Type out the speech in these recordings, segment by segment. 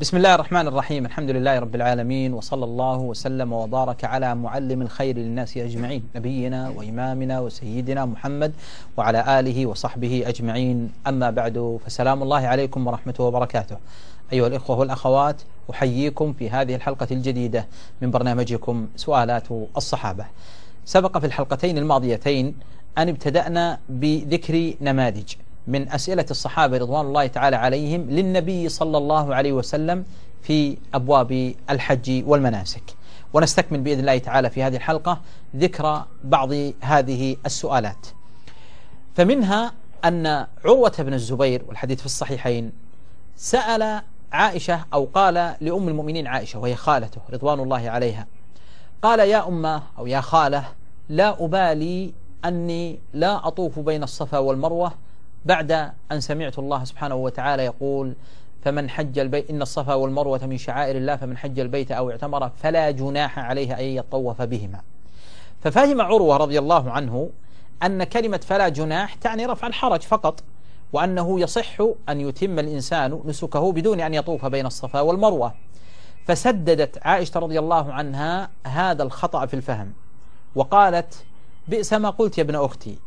بسم الله الرحمن الرحيم الحمد لله رب العالمين وصلى الله وسلم وبارك على معلم الخير للناس أجمعين نبينا وإمامنا وسيدنا محمد وعلى آله وصحبه أجمعين أما بعد فسلام الله عليكم ورحمته وبركاته أيها الإخوة والأخوات أحييكم في هذه الحلقة الجديدة من برنامجكم سؤالات الصحابة سبق في الحلقتين الماضيتين أن ابتدأنا بذكر نماذج من أسئلة الصحابة رضوان الله تعالى عليهم للنبي صلى الله عليه وسلم في أبواب الحج والمناسك. ونستكمل بإذن الله تعالى في هذه الحلقة ذكر بعض هذه السؤالات. فمنها أن عروة بن الزبير والحديث في الصحيحين سأل عائشة أو قال لأم المؤمنين عائشة وهي خالته رضوان الله عليها قال يا أمة أو يا خالة لا أبالي أني لا أطوف بين الصفا والمروة بعد أن سمعت الله سبحانه وتعالى يقول فمن حج البيت إن الصفا والمروة من شعائر الله فمن حج البيت أو اعتمر فلا جناح عليه أن يطوف بهما. ففهم عروة رضي الله عنه أن كلمة فلا جناح تعني رفع الحرج فقط وأنه يصح أن يتم الإنسان نسكه بدون أن يطوف بين الصفا والمروة. فسددت عائشة رضي الله عنها هذا الخطأ في الفهم وقالت بئس ما قلت يا ابن أختي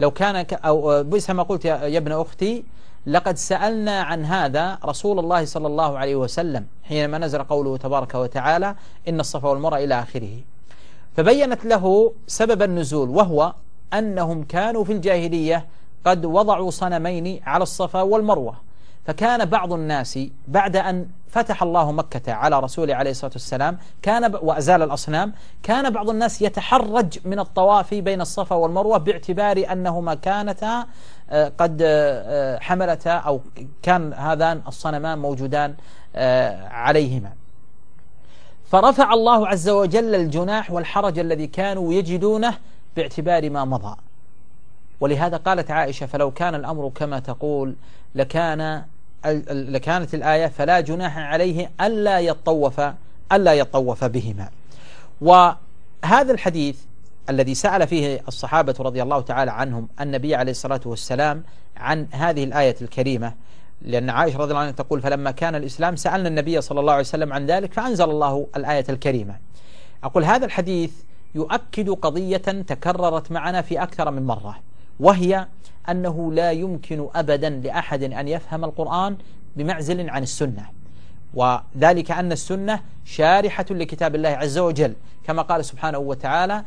لو كان أو بئس ما قلت يا ابن أختي لقد سألنا عن هذا رسول الله صلى الله عليه وسلم حينما نزل قوله تبارك وتعالى إن الصفا والمروة إلى آخره. فبينت له سبب النزول وهو أنهم كانوا في الجاهلية قد وضعوا صنمين على الصفا والمروة. فكان بعض الناس بعد أن فتح الله مكة على رسوله عليه الصلاة والسلام كان وأزال الأصنام كان بعض الناس يتحرج من الطواف بين الصفا والمروة باعتبار أنهما كانتا آه، قد آه، حملتا أو كان هذان الصنمان موجودان آه، عليهما. فرفع الله عز وجل الجناح والحرج الذي كانوا يجدونه باعتبار ما مضى. ولهذا قالت عائشة فلو كان الأمر كما تقول لكان لكانت الآية فلا جناح عليه ألا يطوف ألا يطوف بهما. وهذا الحديث الذي سأل فيه الصحابة رضي الله تعالى عنهم النبي عليه الصلاة والسلام عن هذه الآية الكريمة لأن عائشة رضي الله عنها تقول فلما كان الإسلام سألنا النبي صلى الله عليه وسلم عن ذلك فأنزل الله الآية الكريمة. أقول هذا الحديث يؤكد قضية تكررت معنا في أكثر من مرة. وهي أنه لا يمكن أبدا لأحد أن يفهم القرآن بمعزل عن السنة. وذلك أن السنة شارحة لكتاب الله عز وجل كما قال سبحانه وتعالى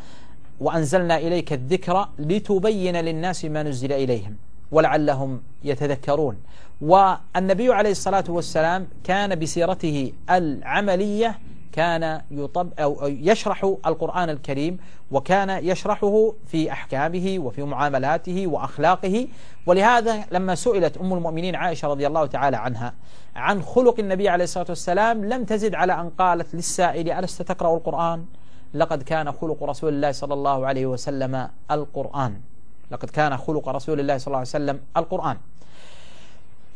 وأنزلنا إليك الذكر لتبين للناس ما نزل إليهم ولعلهم يتذكرون. والنبي عليه الصلاة والسلام كان بسيرته العملية كان يطب أو يشرح القرآن الكريم وكان يشرحه في أحكامه وفي معاملاته وأخلاقه. ولهذا لما سئلت أم المؤمنين عائشة رضي الله تعالى عنها عن خلق النبي عليه الصلاة والسلام لم تزد على أن قالت للسائل ألست تقرأ القرآن؟ لقد كان خلق رسول الله صلى الله عليه وسلم القرآن. لقد كان خلق رسول الله صلى الله عليه وسلم القرآن.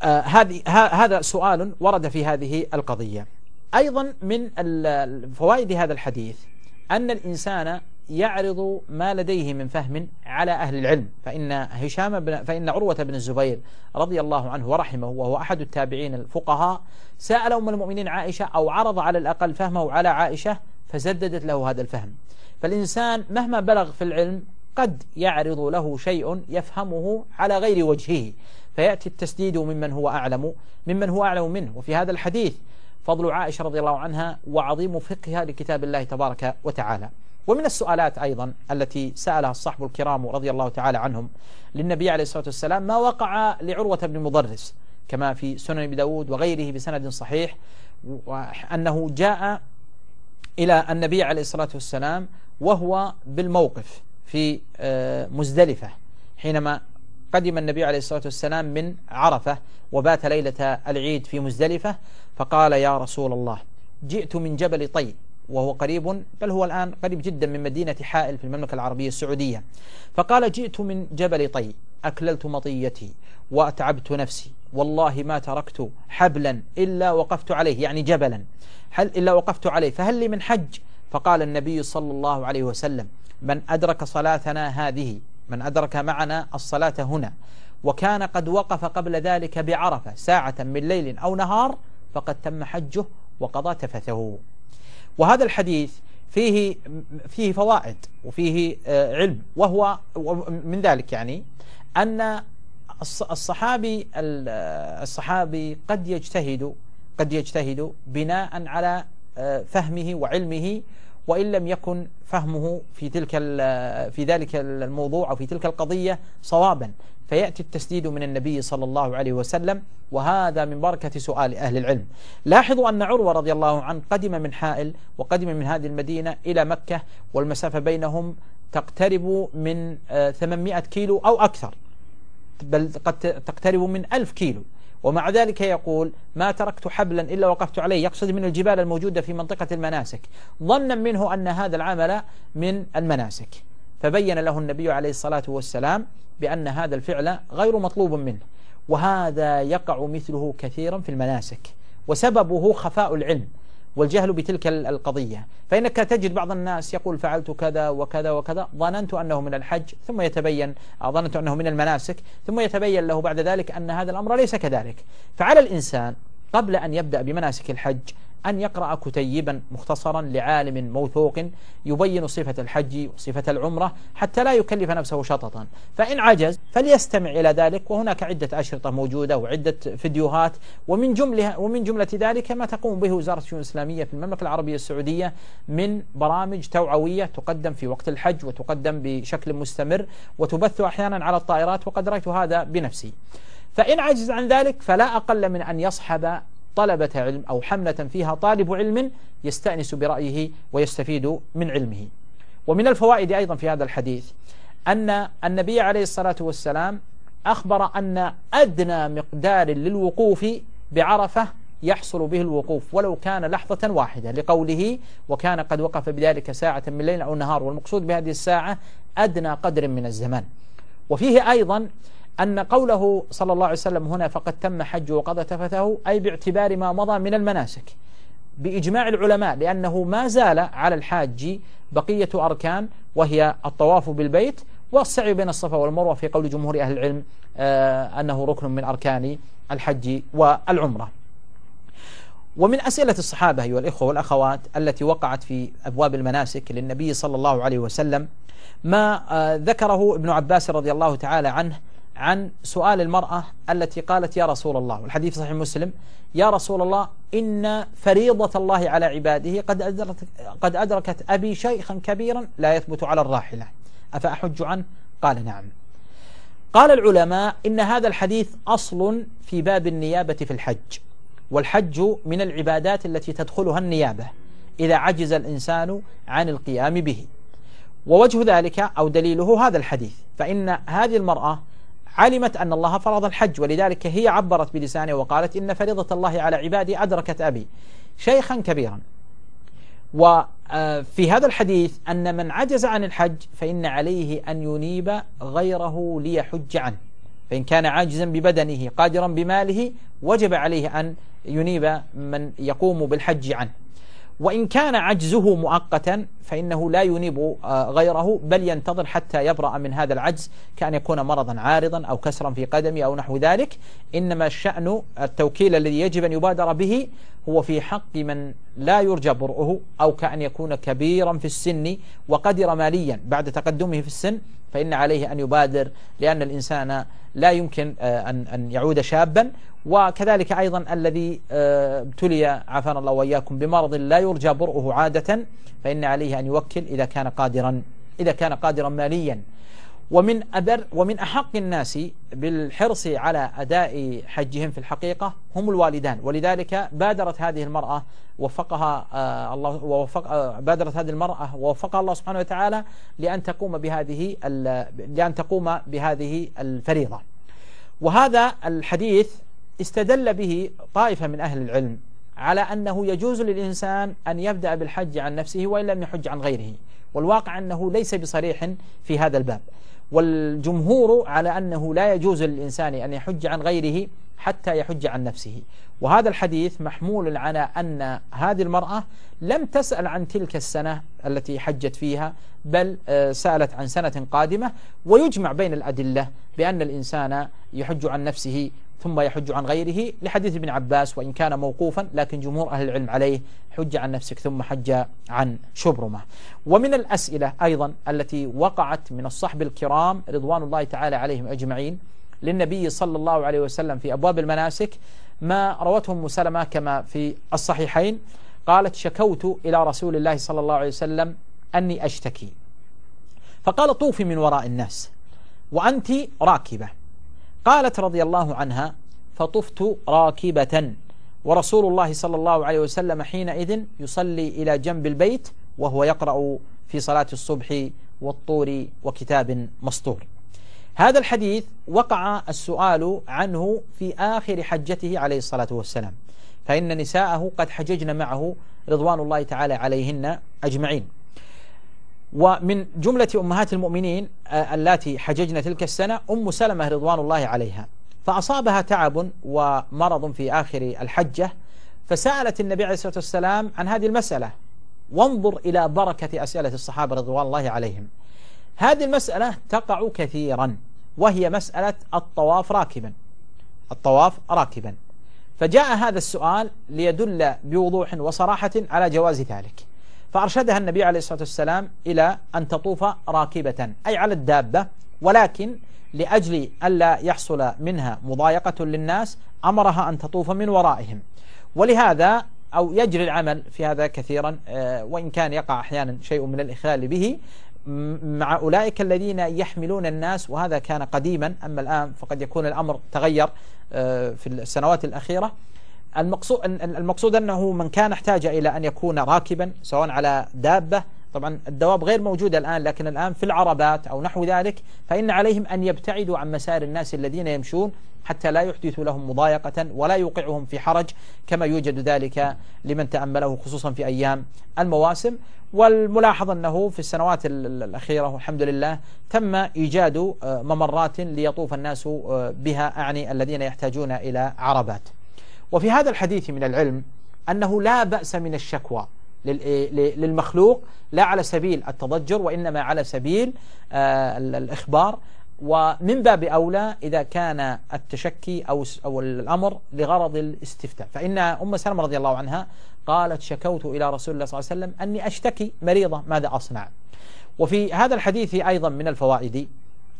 آه هذه هذا سؤال ورد في هذه القضية. أيضا من فوائد هذا الحديث أن الإنسان يعرض ما لديه من فهم على أهل العلم. فإن هشام بن فإن عروة بن الزبير رضي الله عنه ورحمه وهو أحد التابعين الفقهاء سأل أم المؤمنين عائشة أو عرض على الأقل فهمه على عائشة فزددت له هذا الفهم. فالإنسان مهما بلغ في العلم قد يعرض له شيء يفهمه على غير وجهه. فيأتي التسديد ممن هو أعلم ممن هو أعلم منه. وفي هذا الحديث فضل عائشة رضي الله عنها وعظيم فقهها لكتاب الله تبارك وتعالى. ومن السؤالات أيضا التي سألها الصحب الكرام رضي الله تعالى عنهم للنبي عليه الصلاة والسلام ما وقع لعروة بن مضرس؟ كما في سنن أبي داود وغيره بسند صحيح أنه جاء إلى النبي عليه الصلاة والسلام وهو بالموقف في آه، مزدلفة حينما قدم النبي عليه الصلاة والسلام من عرفة وبات ليلة العيد في مزدلفة. فقال يا رسول الله جئت من جبل طي وهو قريب بل هو الآن قريب جدا من مدينة حائل في المملكة العربية السعودية. فقال جئت من جبل طي أكللت مطيتي وأتعبت نفسي. والله ما تركت حبلا إلا وقفت عليه يعني جبلا. هل إلا وقفت عليه فهل لي من حج؟ فقال النبي صلى الله عليه وسلم من أدرك صلاتنا هذه من أدرك معنا الصلاة هنا وكان قد وقف قبل ذلك بعرفة ساعة من ليل أو نهار فقد تم حجه وقضى تفثه. وهذا الحديث فيه فيه فوائد وفيه آه، علم. وهو من ذلك يعني أن الصحابي الصحابي قد يجتهد قد يجتهد بناء على آه، فهمه وعلمه وإن لم يكن فهمه في تلك في ذلك الموضوع أو في تلك القضية صوابا. فيأتي التسديد من النبي صلى الله عليه وسلم وهذا من بركة سؤال أهل العلم. لاحظوا أن عروة رضي الله عنه قدم من حائل وقدم من هذه المدينة إلى مكة والمسافة بينهم تقترب من 800 آه، كيلو أو أكثر بل قد تقترب من ألف كيلو. ومع ذلك يقول ما تركت حبلا إلا وقفت عليه يقصد من الجبال الموجودة في منطقة المناسك ظنا منه أن هذا العمل من المناسك. فبين له النبي عليه الصلاة والسلام بأن هذا الفعل غير مطلوب منه وهذا يقع مثله كثيرا في المناسك وسببه خفاء العلم والجهل بتلك القضية. فإنك تجد بعض الناس يقول فعلت كذا وكذا وكذا ظننت أنه من الحج ثم يتبين ظننت أنه من المناسك ثم يتبين له بعد ذلك أن هذا الأمر ليس كذلك. فعلى الإنسان قبل أن يبدأ بمناسك الحج أن يقرأ كتيبا مختصرا لعالم موثوق يبين صفة الحج وصفة العمرة حتى لا يكلف نفسه شططا. فإن عجز فليستمع إلى ذلك وهناك عدة أشرطة موجودة وعدة فيديوهات ومن جملها ومن جملة ذلك ما تقوم به وزارة الشؤون الإسلامية في المملكة العربية السعودية من برامج توعوية تقدم في وقت الحج وتقدم بشكل مستمر وتبث أحيانا على الطائرات وقد رأيت هذا بنفسي. فإن عجز عن ذلك فلا أقل من أن يصحب طلبة علم أو حملة فيها طالب علم يستأنس برأيه ويستفيد من علمه. ومن الفوائد أيضا في هذا الحديث أن النبي عليه الصلاة والسلام أخبر أن أدنى مقدار للوقوف بعرفة يحصل به الوقوف ولو كان لحظة واحدة لقوله وكان قد وقف بذلك ساعة من ليل أو نهار والمقصود بهذه الساعة أدنى قدر من الزمان. وفيه أيضا أن قوله صلى الله عليه وسلم هنا فقد تم حج وقضى تفثه أي باعتبار ما مضى من المناسك. بإجماع العلماء لأنه ما زال على الحاج بقية أركان وهي الطواف بالبيت والسعي بين الصفا والمروة في قول جمهور أهل العلم آه أنه ركن من أركان الحج والعمرة. ومن أسئلة الصحابة أيها الإخوة والأخوات التي وقعت في أبواب المناسك للنبي صلى الله عليه وسلم ما آه ذكره ابن عباس رضي الله تعالى عنه عن سؤال المرأة التي قالت يا رسول الله والحديث صحيح مسلم يا رسول الله إن فريضة الله على عباده قد أدركت, قد أدركت أبي شيخا كبيرا لا يثبت على الراحلة. أفأحج عنه؟ قال نعم. قال العلماء إن هذا الحديث أصل في باب النيابة في الحج والحج من العبادات التي تدخلها النيابة إذا عجز الإنسان عن القيام به. ووجه ذلك أو دليله هذا الحديث فإن هذه المرأة علمت أن الله فرض الحج ولذلك هي عبرت بلسانها وقالت إن فريضة الله على عبادي أدركت أبي شيخا كبيرا. وفي هذا الحديث أن من عجز عن الحج فإن عليه أن ينيب غيره ليحج عنه. فإن كان عاجزا ببدنه قادرا بماله وجب عليه أن ينيب من يقوم بالحج عنه. وإن كان عجزه مؤقتا فإنه لا ينيب آه، غيره بل ينتظر حتى يبرأ من هذا العجز كأن يكون مرضا عارضا أو كسرا في قدمه أو نحو ذلك. إنما الشأن التوكيل الذي يجب أن يبادر به هو في حق من لا يرجى برؤه أو كأن يكون كبيرا في السن وقدر ماليا بعد تقدمه في السن فإن عليه أن يبادر لأن الإنسان لا يمكن آه، أن يعود شابا. وكذلك أيضا الذي آه، ابتلي عافانا الله وإياكم بمرض لا يرجى برؤه عادة فإن عليه أن يوكل إذا كان قادرا إذا كان قادرا ماليا. ومن أبر ومن أحق الناس بالحرص على أداء حجهم في الحقيقة هم الوالدان. ولذلك بادرت هذه المرأة وفقها آه الله ووفق آه بادرت هذه المرأة ووفقها الله سبحانه وتعالى لأن تقوم بهذه لأن تقوم بهذه الفريضة. وهذا الحديث استدل به طائفة من أهل العلم على أنه يجوز للإنسان أن يبدأ بالحج عن نفسه وإن لم يحج عن غيره. والواقع أنه ليس بصريح في هذا الباب. والجمهور على أنه لا يجوز للإنسان أن يحج عن غيره حتى يحج عن نفسه. وهذا الحديث محمول على أن هذه المرأة لم تسأل عن تلك السنة التي حجت فيها بل آه، سألت عن سنة قادمة. ويجمع بين الأدلة بأن الإنسان يحج عن نفسه ثم يحج عن غيره لحديث ابن عباس وإن كان موقوفا لكن جمهور أهل العلم عليه حج عن نفسك ثم حج عن شبرمة. ومن الأسئلة أيضا التي وقعت من الصحب الكرام رضوان الله تعالى عليهم أجمعين للنبي صلى الله عليه وسلم في أبواب المناسك ما روته أم سلمة كما في الصحيحين قالت شكوت إلى رسول الله صلى الله عليه وسلم أني أشتكي. فقال طوفي من وراء الناس وأنت راكبة. قالت رضي الله عنها فطفت راكبة. ورسول الله صلى الله عليه وسلم حينئذ يصلي إلى جنب البيت وهو يقرأ في صلاة الصبح والطور وكتاب مسطور. هذا الحديث وقع السؤال عنه في آخر حجته عليه الصلاة والسلام فإن نساءه قد حججن معه رضوان الله تعالى عليهن أجمعين. ومن جملة أمهات المؤمنين آه، اللاتي حججن تلك السنة أم سلمة رضوان الله عليها. فأصابها تعب ومرض في آخر الحجة فسألت النبي عليه الصلاة والسلام عن هذه المسألة. وانظر إلى بركة أسئلة الصحابة رضوان الله عليهم. هذه المسألة تقع كثيرا وهي مسألة الطواف راكبا. الطواف راكبا. فجاء هذا السؤال ليدل بوضوح وصراحة على جواز ذلك. فأرشدها النبي عليه الصلاة والسلام إلى أن تطوف راكبة أي على الدابة ولكن لأجل ألا يحصل منها مضايقة للناس أمرها أن تطوف من ورائهم. ولهذا أو يجري العمل في هذا كثيرا آه، وإن كان يقع أحيانا شيء من الإخلال به مع أولئك الذين يحملون الناس وهذا كان قديما أما الآن فقد يكون الأمر تغير آه، في السنوات الأخيرة. المقصود المقصود أنه من كان احتاج إلى أن يكون راكبا سواء على دابة. طبعا الدواب غير موجودة الآن لكن الآن في العربات أو نحو ذلك فإن عليهم أن يبتعدوا عن مسار الناس الذين يمشون حتى لا يحدث لهم مضايقة ولا يوقعهم في حرج كما يوجد ذلك لمن تأمله خصوصا في أيام المواسم. والملاحظ أنه في السنوات الأخيرة والحمد لله تم إيجاد آه، ممرات ليطوف الناس آه، بها أعني الذين يحتاجون إلى عربات. وفي هذا الحديث من العلم أنه لا بأس من الشكوى للمخلوق لا على سبيل التضجر وإنما على سبيل آه، الإخبار. ومن باب أولى إذا كان التشكي أو الأمر لغرض الاستفتاء. فإن أم سلمة رضي الله عنها قالت شكوت إلى رسول الله صلى الله عليه وسلم أني أشتكي مريضة ماذا أصنع؟ وفي هذا الحديث أيضا من الفوائد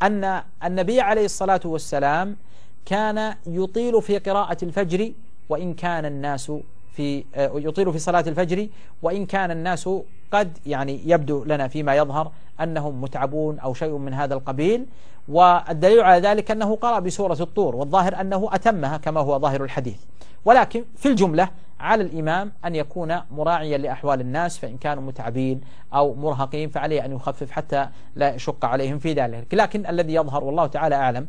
أن النبي عليه الصلاة والسلام كان يطيل في قراءة الفجر وإن كان الناس في آه، يطيل في صلاة الفجر وإن كان الناس قد يعني يبدو لنا فيما يظهر أنهم متعبون أو شيء من هذا القبيل. والدليل على ذلك أنه قرأ بسورة الطور والظاهر أنه أتمها كما هو ظاهر الحديث. ولكن في الجملة على الإمام أن يكون مراعيا لأحوال الناس فإن كانوا متعبين أو مرهقين فعليه أن يخفف حتى لا يشق عليهم في ذلك. لكن الذي يظهر والله تعالى أعلم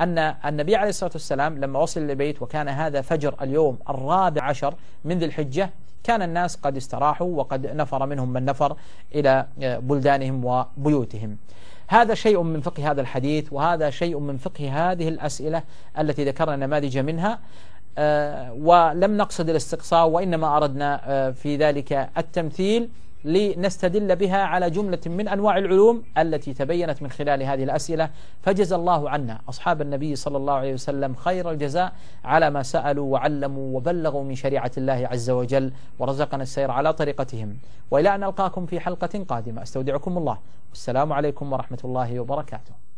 أن النبي عليه الصلاة والسلام لما وصل للبيت وكان هذا فجر اليوم الرابع عشر من ذي الحجة كان الناس قد استراحوا وقد نفر منهم من نفر إلى بلدانهم وبيوتهم. هذا شيء من فقه هذا الحديث وهذا شيء من فقه هذه الأسئلة التي ذكرنا نماذج منها. آه، ولم نقصد الاستقصاء وإنما أردنا آه، في ذلك التمثيل. لنستدل بها على جملة من أنواع العلوم التي تبينت من خلال هذه الأسئلة. فجزى الله عنا أصحاب النبي صلى الله عليه وسلم خير الجزاء على ما سألوا وعلموا وبلغوا من شريعة الله عز وجل ورزقنا السير على طريقتهم. وإلى أن ألقاكم في حلقة قادمة. أستودعكم الله. والسلام عليكم ورحمة الله وبركاته.